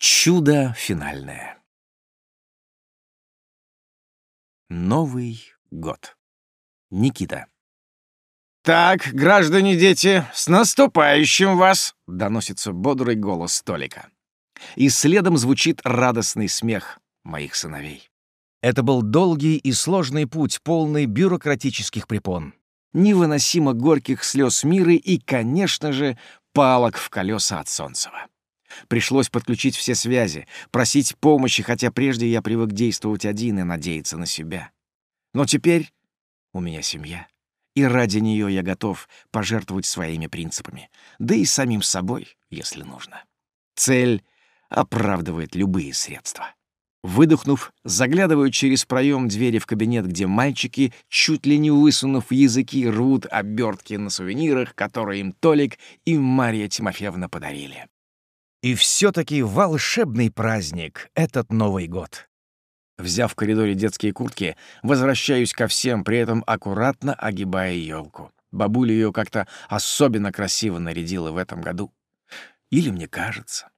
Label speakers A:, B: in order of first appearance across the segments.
A: Чудо финальное. Новый год. Никита.
B: «Так, граждане дети, с наступающим вас!» — доносится бодрый голос столика.
A: И следом звучит радостный смех моих сыновей. Это был долгий и сложный путь, полный бюрократических препон. Невыносимо горьких слез мира и, конечно же, палок в колеса от Солнцева. Пришлось подключить все связи, просить помощи, хотя прежде я привык действовать один и надеяться на себя. Но теперь у меня семья, и ради нее я готов пожертвовать своими принципами, да и самим собой, если нужно. Цель оправдывает любые средства. Выдохнув, заглядываю через проем двери в кабинет, где мальчики, чуть ли не высунув языки, рвут обертки на сувенирах, которые им Толик и Мария Тимофеевна подарили. И все-таки волшебный праздник — этот Новый год. Взяв в коридоре детские куртки, возвращаюсь ко всем, при этом аккуратно огибая елку. Бабуля ее как-то особенно красиво нарядила в этом году. Или мне кажется.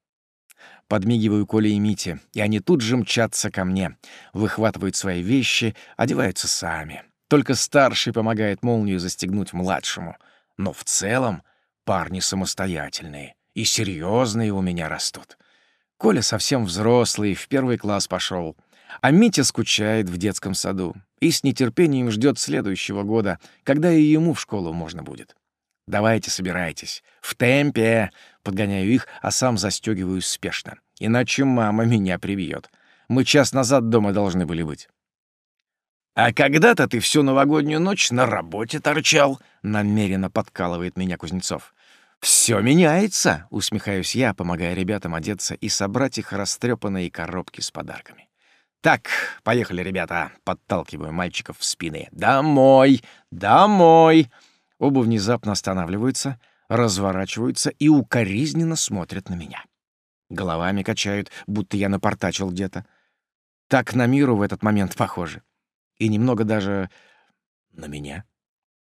A: Подмигиваю Коле и Мите, и они тут же мчатся ко мне, выхватывают свои вещи, одеваются сами. Только старший помогает молнию застегнуть младшему. Но в целом парни самостоятельные и серьезные у меня растут. Коля совсем взрослый, в первый класс пошел, а Митя скучает в детском саду и с нетерпением ждет следующего года, когда и ему в школу можно будет. Давайте, собирайтесь. В темпе. Подгоняю их, а сам застегиваюсь спешно. Иначе мама меня прибьет. Мы час назад дома должны были быть. «А когда-то ты всю новогоднюю ночь на работе торчал», — намеренно подкалывает меня Кузнецов. «Все меняется», — усмехаюсь я, помогая ребятам одеться и собрать их растрепанные коробки с подарками. «Так, поехали, ребята!» — подталкиваю мальчиков в спины. «Домой! Домой!» Оба внезапно останавливаются, разворачиваются и укоризненно смотрят на меня. Головами качают, будто я напортачил где-то. Так на миру в этот момент похоже. И немного даже на меня.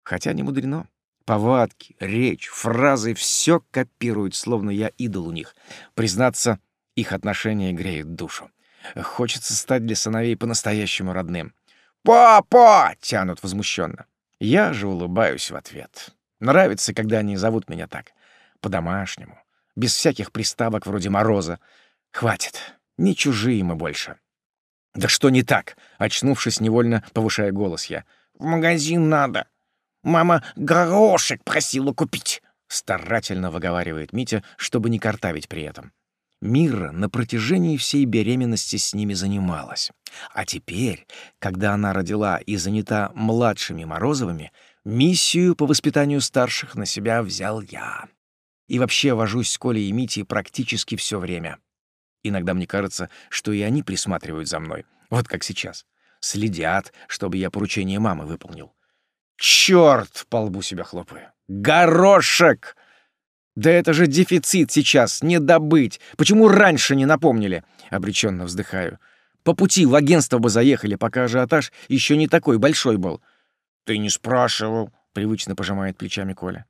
A: Хотя не мудрено. Повадки, речь, фразы — все копируют, словно я идол у них. Признаться, их отношения греют душу. Хочется стать для сыновей по-настоящему родным. «Папа!» — тянут возмущенно. Я же улыбаюсь в ответ. Нравится, когда они зовут меня так. По-домашнему. Без всяких приставок вроде Мороза. Хватит. Не чужие мы больше. «Да что не так?» — очнувшись, невольно повышая голос я. «В магазин надо», Мама горошек просила купить!» — старательно выговаривает Митя, чтобы не картавить при этом. Мира на протяжении всей беременности с ними занималась. А теперь, когда она родила и занята младшими Морозовыми, миссию по воспитанию старших на себя взял я. И вообще вожусь с Колей и Митей практически все время. Иногда мне кажется, что и они присматривают за мной, вот как сейчас. Следят, чтобы я поручение мамы выполнил. Черт! По лбу себя хлопаю. Горошек! Да это же дефицит сейчас, не добыть. Почему раньше не напомнили? Обреченно вздыхаю. По пути в агентство бы заехали, пока ажиотаж еще не такой большой был. Ты не спрашивал, привычно пожимает плечами Коля.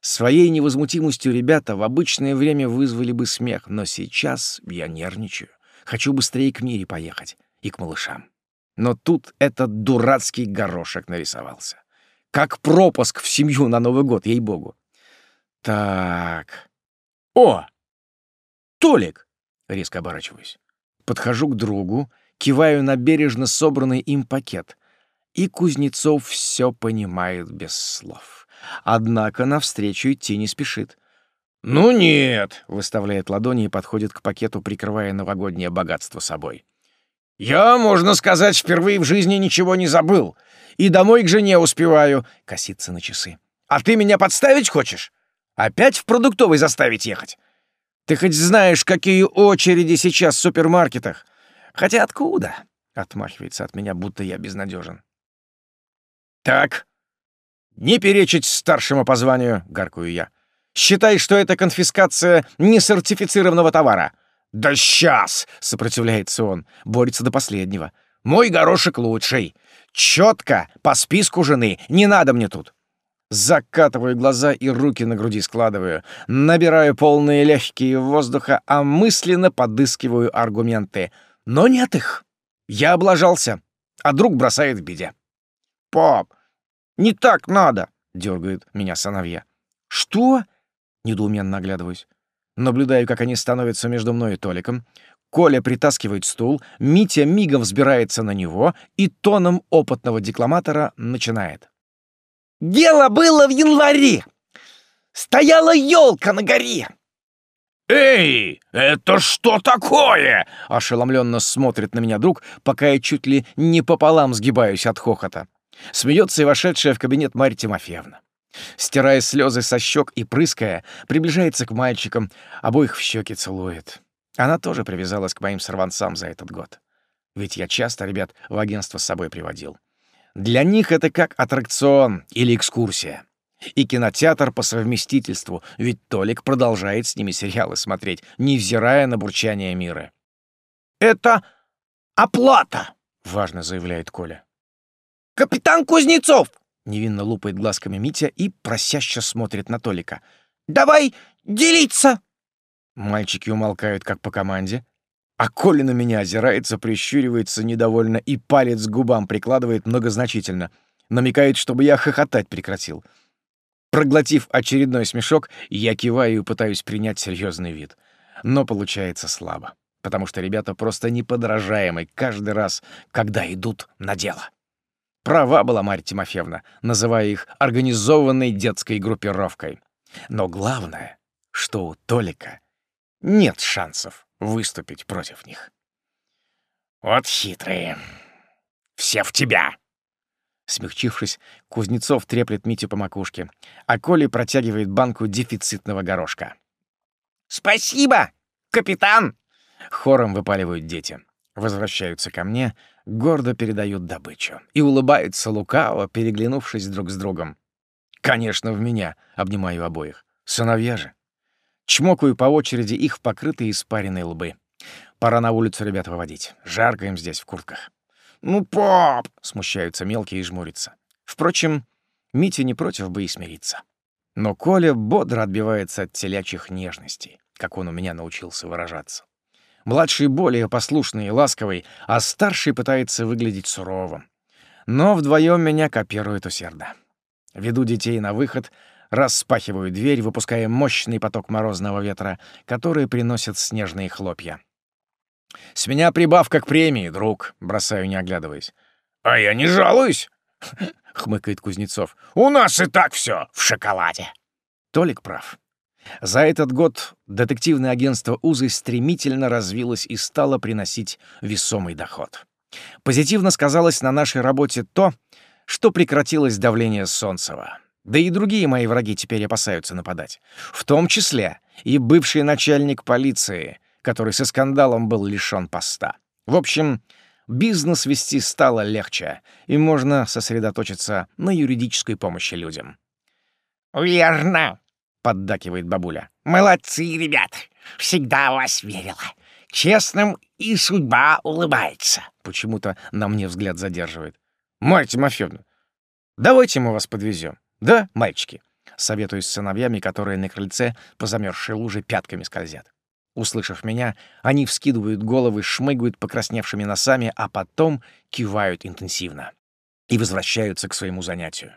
A: Своей невозмутимостью ребята в обычное время вызвали бы смех, но сейчас я нервничаю. Хочу быстрее к Мире поехать и к малышам. Но тут этот дурацкий горошек нарисовался. Как пропуск в семью на Новый год, ей-богу. Так. О! Толик! Резко оборачиваюсь. Подхожу к другу, киваю на бережно собранный им пакет. И Кузнецов все понимает без слов. Однако навстречу идти не спешит. «Ну нет!» — выставляет ладони и подходит к пакету, прикрывая новогоднее богатство собой. «Я, можно сказать, впервые в жизни ничего не забыл и домой к жене успеваю», — косится на часы. «А ты меня подставить хочешь? Опять в продуктовый заставить ехать? Ты хоть знаешь, какие очереди сейчас в супермаркетах? Хотя откуда?» — отмахивается от меня, будто я безнадежен. «Так, не перечить старшему по званию», — гаркую я. «Считай, что это конфискация несертифицированного товара». «Да сейчас!» — сопротивляется он, борется до последнего. «Мой горошек лучший. Четко, по списку жены. Не надо мне тут. Закатываю глаза и руки на груди складываю. Набираю полные легкие воздуха, а мысленно подыскиваю аргументы. Но нет их. Я облажался, а друг бросает в беде.
B: «Пап, не так надо!»
A: — дергает меня сыновья. «Что?» — недоуменно оглядываюсь. Наблюдаю, как они становятся между мной и Толиком. Коля притаскивает стул, Митя мигом взбирается на него и тоном опытного декламатора начинает.
B: Дело было в январе. Стояла елка на горе.
C: «Эй, это что такое?»
A: — ошеломленно смотрит на меня друг, пока я чуть ли не пополам сгибаюсь от хохота. Смеется и вошедшая в кабинет Марья Тимофеевна. Стирая слезы со щек и прыская, приближается к мальчикам, обоих в щеки целует. Она тоже привязалась к моим сорванцам за этот год. Ведь я часто ребят в агентство с собой приводил. Для них это как аттракцион или экскурсия. И кинотеатр по совместительству, ведь Толик продолжает с ними сериалы смотреть, невзирая на бурчание мира.
B: «Это оплата!»
A: — важно заявляет Коля.
B: «Капитан Кузнецов!»
A: — невинно лупает глазками Митя и просяще смотрит на Толика.
B: «Давай делиться!»
A: Мальчики умолкают, как по команде, а Коля на меня озирается, прищуривается недовольно и палец к губам прикладывает многозначительно. Намекает, чтобы я хохотать прекратил. Проглотив очередной смешок, я киваю и пытаюсь принять серьезный вид. Но получается слабо, потому что ребята просто неподражаемы каждый раз, когда идут на дело. Права была Марья Тимофеевна, называя их организованной детской группировкой. Но главное, что у Толика нет шансов выступить против них.
C: «Вот хитрые. Все в тебя!»
A: Смягчившись, Кузнецов треплет Митю по макушке, а Коля протягивает банку дефицитного горошка.
B: «Спасибо, капитан!»
A: Хором выпаливают дети. Возвращаются ко мне, гордо передают добычу и улыбаются лукаво, переглянувшись друг с другом. Конечно, в меня, обнимаю обоих. Сыновья же. Чмокаю по очереди их в покрытые испаренные лбы. Пора на улицу ребят выводить. Жарко им здесь в куртках.
B: «Ну, пап!»
A: — смущаются мелкие и жмурятся. Впрочем, Митя не против бы и смириться. Но Коля бодро отбивается от телячьих нежностей, как он у меня научился выражаться. Младший более послушный и ласковый, а старший пытается выглядеть суровым. Но вдвоем меня копирует усердно. Веду детей на выход — распахиваю дверь, выпуская мощный поток морозного ветра, который приносит снежные хлопья. «С меня прибавка к премии, друг», — бросаю, не оглядываясь.
C: «А я не жалуюсь», —
A: хмыкает Кузнецов.
C: «У нас и так все в шоколаде».
A: Толик прав. За этот год детективное агентство «Узы» стремительно развилось и стало приносить весомый доход. Позитивно сказалось на нашей работе то, что прекратилось давление Солнцева. Да и другие мои враги теперь опасаются нападать. В том числе и бывший начальник полиции, который со скандалом был лишён поста. В общем, бизнес вести стало легче, и можно сосредоточиться на юридической помощи людям.
B: «Верно», —
A: поддакивает бабуля.
B: «Молодцы, ребят! Всегда вас верила. Честным и судьба улыбается».
A: Почему-то на мне взгляд задерживает. «Марья Тимофеевна, давайте мы вас подвезем. Да, мальчики? Советуюсь с сыновьями, которые на крыльце по замерзшей луже пятками скользят. Услышав меня, они вскидывают головы, шмыгают покрасневшими носами, а потом кивают интенсивно и возвращаются к своему занятию.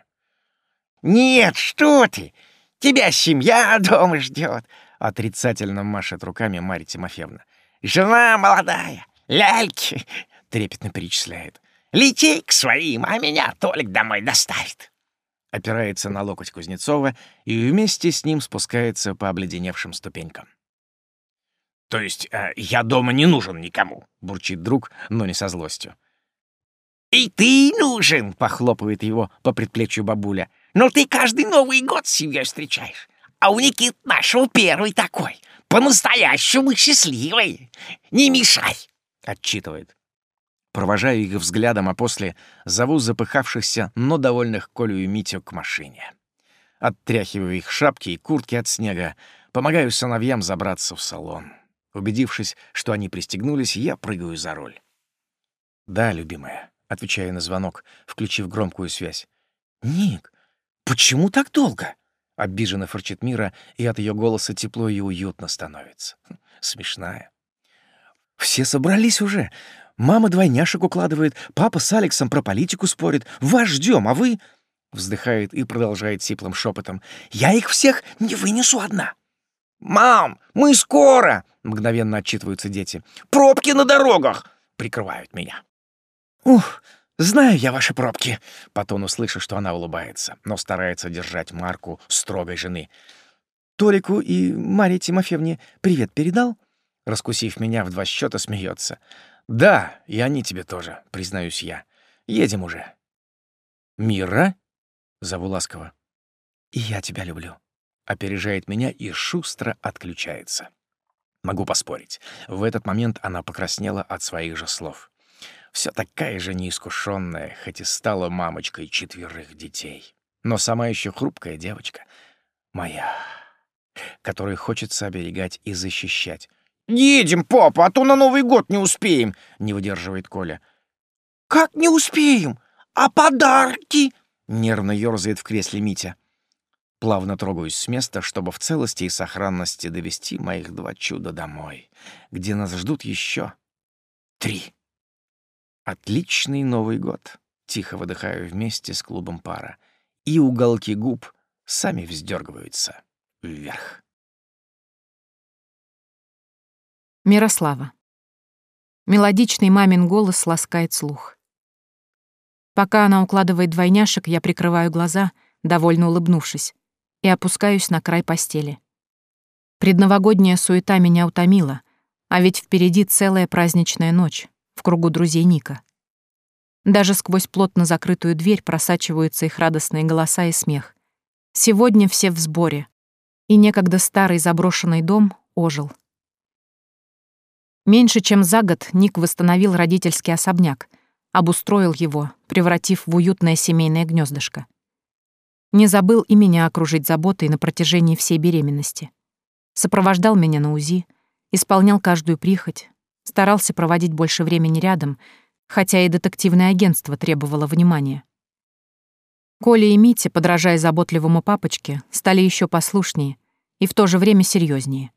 B: «Нет, что ты! Тебя семья дома ждет!»
A: — отрицательно машет руками Марья Тимофеевна.
B: «Жена молодая, ляльки!»
A: — трепетно перечисляет.
B: «Лети к своим, а меня Толик домой доставит!»
A: Опирается на локоть Кузнецова и вместе с ним спускается по обледеневшим ступенькам.
C: «То есть э, я дома не нужен никому?»
A: — бурчит друг, но не со злостью.
B: «И ты нужен!» — похлопывает его по предплечью бабуля. «Но ты каждый Новый год с семьей встречаешь. А у Никит нашего первый такой. По-настоящему счастливый. Не мешай!» — отчитывает.
A: Провожаю их взглядом, а после зову запыхавшихся, но довольных Колю и Митю к машине. Оттряхиваю их шапки и куртки от снега, помогаю сыновьям забраться в салон. Убедившись, что они пристегнулись, я прыгаю за руль. «Да, любимая», — отвечаю на звонок, включив громкую связь. «Ник, почему так долго?» — обиженно фырчит Мира, и от ее голоса тепло и уютно становится. Хм, смешная. «Все собрались уже. Мама двойняшек укладывает, папа с Алексом про политику спорит. Вас ждем, а вы...» Вздыхает и продолжает сиплым шепотом. «Я их всех не вынесу одна».
B: «Мам, мы скоро!»
A: — мгновенно отчитываются дети.
B: «Пробки на дорогах!» — прикрывают меня.
A: «Ух, знаю я ваши пробки!» По тону что она улыбается, но старается держать марку строгой жены. «Толику и Марье Тимофеевне привет передал?» Раскусив меня в два счета, смеется. «Да, и они тебе тоже, признаюсь я. Едем уже». «Мира?» — зову ласково. «И я тебя люблю» опережает меня и шустро отключается. Могу поспорить. В этот момент она покраснела от своих же слов. Все такая же неискушенная, хоть и стала мамочкой четверых детей. Но сама еще хрупкая девочка. Моя, которую хочется оберегать и защищать.
B: «Едем, папа, а то на Новый год не успеем!»
A: — не выдерживает Коля.
B: «Как не успеем? А подарки?»
A: — нервно ёрзает в кресле Митя. Плавно трогаюсь с места, чтобы в целости и сохранности довести моих два чуда домой, где нас ждут еще три. Отличный Новый год. Тихо выдыхаю вместе с клубом пара. И уголки губ сами вздергиваются вверх.
D: Мирослава. Мелодичный мамин голос ласкает слух. Пока она укладывает двойняшек, я прикрываю глаза, довольно улыбнувшись и опускаюсь на край постели. Предновогодняя суета меня утомила, а ведь впереди целая праздничная ночь в кругу друзей Ника. Даже сквозь плотно закрытую дверь просачиваются их радостные голоса и смех. Сегодня все в сборе, и некогда старый заброшенный дом ожил. Меньше чем за год Ник восстановил родительский особняк, обустроил его, превратив в уютное семейное гнездышко. Не забыл и меня окружить заботой на протяжении всей беременности. Сопровождал меня на УЗИ, исполнял каждую прихоть, старался проводить больше времени рядом, хотя и детективное агентство требовало внимания. Коля и Митя, подражая заботливому папочке, стали еще послушнее и в то же время серьезнее.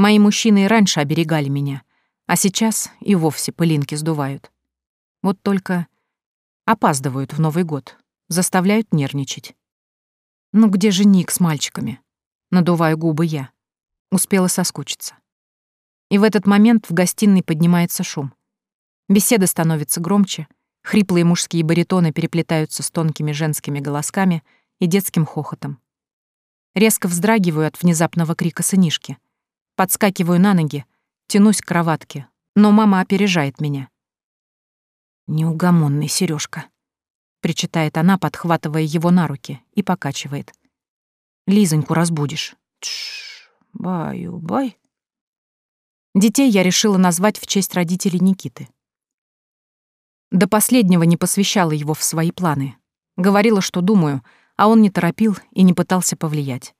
D: Мои мужчины и раньше оберегали меня, а сейчас и вовсе пылинки сдувают. Вот только опаздывают в Новый год, заставляют нервничать. «Ну где же Ник с мальчиками?» Надуваю губы я. Успела соскучиться. И в этот момент в гостиной поднимается шум. Беседа становится громче, хриплые мужские баритоны переплетаются с тонкими женскими голосками и детским хохотом. Резко вздрагиваю от внезапного крика сынишки. Подскакиваю на ноги, тянусь к кроватке, но мама опережает меня. Неугомонный Сережка причитает она, подхватывая его на руки, и покачивает. Лизоньку разбудишь. Тш, баю-бай. Детей я решила назвать в честь родителей Никиты. До последнего не посвящала его в свои планы. Говорила, что думаю, а он не торопил и не пытался повлиять.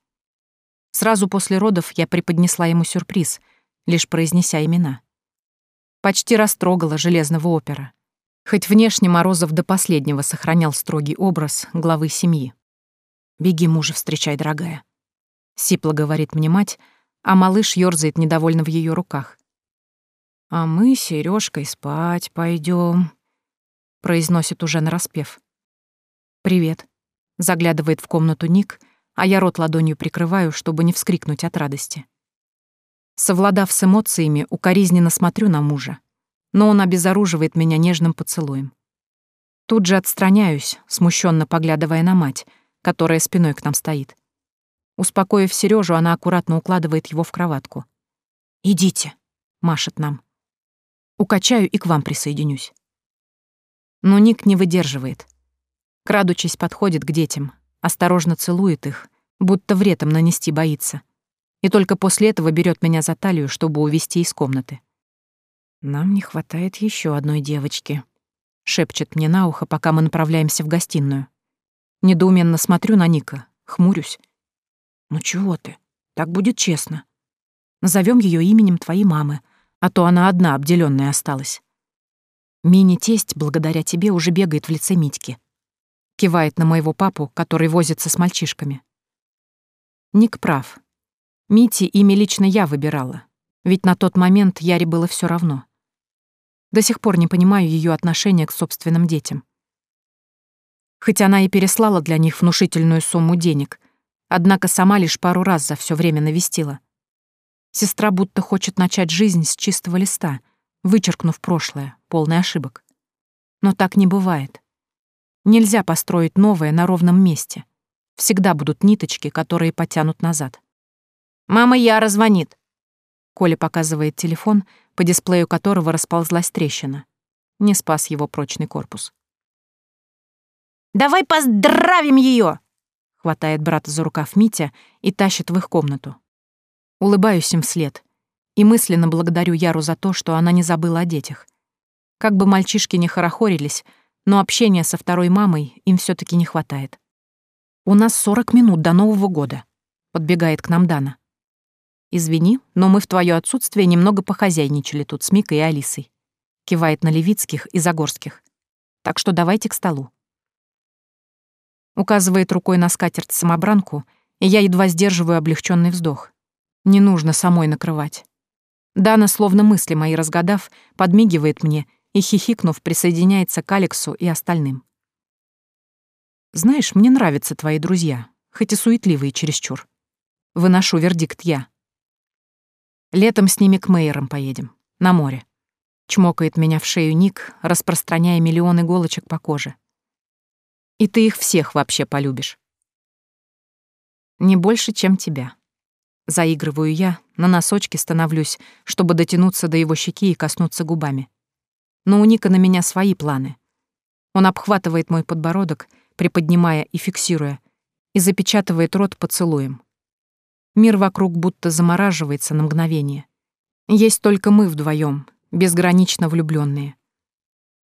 D: Сразу после родов я преподнесла ему сюрприз, лишь произнеся имена. Почти растрогала железного опера. Хоть внешне Морозов до последнего сохранял строгий образ главы семьи. «Беги мужа встречай, дорогая», — сипло говорит мне мать, а малыш ёрзает недовольно в ее руках. «А мы с Серёжкой спать пойдем, произносит уже нараспев. «Привет», — заглядывает в комнату Ник, а я рот ладонью прикрываю, чтобы не вскрикнуть от радости. Совладав с эмоциями, укоризненно смотрю на мужа, но он обезоруживает меня нежным поцелуем. Тут же отстраняюсь, смущенно поглядывая на мать, которая спиной к нам стоит. Успокоив Сережу, она аккуратно укладывает его в кроватку. «Идите», — машет нам. «Укачаю и к вам присоединюсь». Но Ник не выдерживает. Крадучись, подходит к детям, осторожно целует их, будто вред им нанести боится. И только после этого берет меня за талию, чтобы увести из комнаты. «Нам не хватает еще одной девочки», — шепчет мне на ухо, пока мы направляемся в гостиную. Недоуменно смотрю на Ника, хмурюсь. «Ну чего ты? Так будет честно. Назовем ее именем твоей мамы, а то она одна обделенная осталась. Мини-тесть, благодаря тебе, уже бегает в лице Митьки. Кивает на моего папу, который возится с мальчишками. Ник прав. Мити имя лично я выбирала. Ведь на тот момент Яре было все равно. До сих пор не понимаю ее отношения к собственным детям. Хоть она и переслала для них внушительную сумму денег, однако сама лишь пару раз за все время навестила. Сестра будто хочет начать жизнь с чистого листа, вычеркнув прошлое, полное ошибок. Но так не бывает. Нельзя построить новое на ровном месте. Всегда будут ниточки, которые потянут назад. «Мама Яра звонит», Коля показывает телефон, по дисплею которого расползлась трещина. Не спас его прочный корпус. «Давай поздравим ее! хватает брата за рукав Митя и тащит в их комнату. Улыбаюсь им вслед и мысленно благодарю Яру за то, что она не забыла о детях. Как бы мальчишки не хорохорились, но общения со второй мамой им все таки не хватает. «У нас 40 минут до Нового года», — подбегает к нам Дана. «Извини, но мы в твое отсутствие немного похозяйничали тут с Микой и Алисой», — кивает на Левицких и Загорских. «Так что давайте к столу». Указывает рукой на скатерть-самобранку, и я едва сдерживаю облегченный вздох. Не нужно самой накрывать. Дана, словно мысли мои разгадав, подмигивает мне и, хихикнув, присоединяется к Алексу и остальным. «Знаешь, мне нравятся твои друзья, хоть и суетливые чересчур. Выношу вердикт я. Летом с ними к Мейерам поедем, на море. Чмокает меня в шею Ник, распространяя миллион иголочек по коже. И ты их всех вообще полюбишь. Не больше, чем тебя. Заигрываю я, на носочки становлюсь, чтобы дотянуться до его щеки и коснуться губами. Но у Ника на меня свои планы. Он обхватывает мой подбородок, приподнимая и фиксируя, и запечатывает рот поцелуем. Мир вокруг будто замораживается на мгновение. Есть только мы вдвоем, безгранично влюбленные.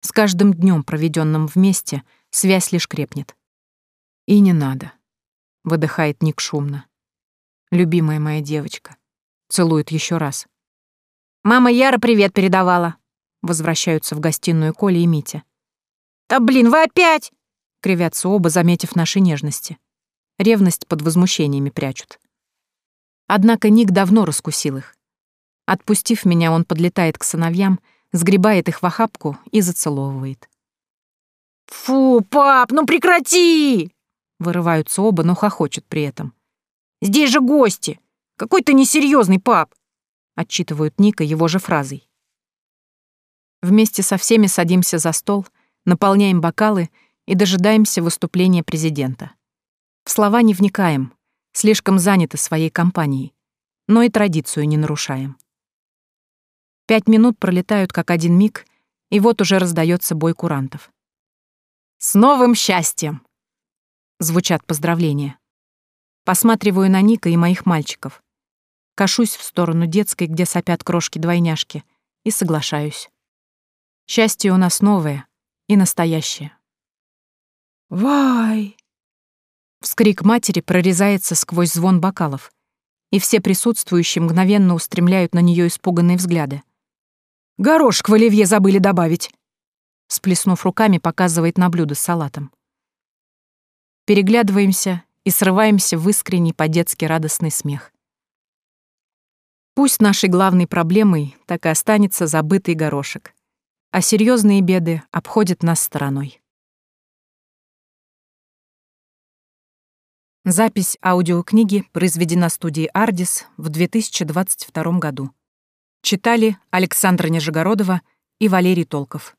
D: С каждым днем, проведенным вместе, связь лишь крепнет. И не надо, выдыхает Ник шумно. Любимая моя девочка. Целует еще раз. Мама Яра привет передавала. Возвращаются в гостиную Коля и Митя. Да блин, вы опять! Кривятся оба, заметив наши нежности. Ревность под возмущениями прячут. Однако Ник давно раскусил их. Отпустив меня, он подлетает к сыновьям, сгребает их в охапку и зацеловывает. «Фу, пап, ну прекрати!» Вырываются оба, но хохочут при этом. «Здесь же гости! Какой ты несерьезный, пап!» Отчитывают Ника его же фразой. Вместе со всеми садимся за стол, наполняем бокалы и дожидаемся выступления президента. В слова не вникаем, слишком заняты своей компанией, но и традицию не нарушаем. Пять минут пролетают как один миг, и вот уже раздается бой курантов. «С новым счастьем!» Звучат поздравления. Посматриваю на Ника и моих мальчиков. Кашусь в сторону детской, где сопят крошки-двойняшки, и соглашаюсь. Счастье у нас новое и настоящее. «Вай!» Вскрик матери прорезается сквозь звон бокалов, и все присутствующие мгновенно устремляют на нее испуганные взгляды. «Горошек в оливье забыли добавить!» Сплеснув руками, показывает на блюдо с салатом. Переглядываемся и срываемся в искренний по-детски радостный смех. Пусть нашей главной проблемой так и останется забытый горошек, а серьезные беды обходят нас стороной. Запись аудиокниги произведена студией «Ардис» в 2022 году. Читали Александра Нижегородова и Валерий Толков.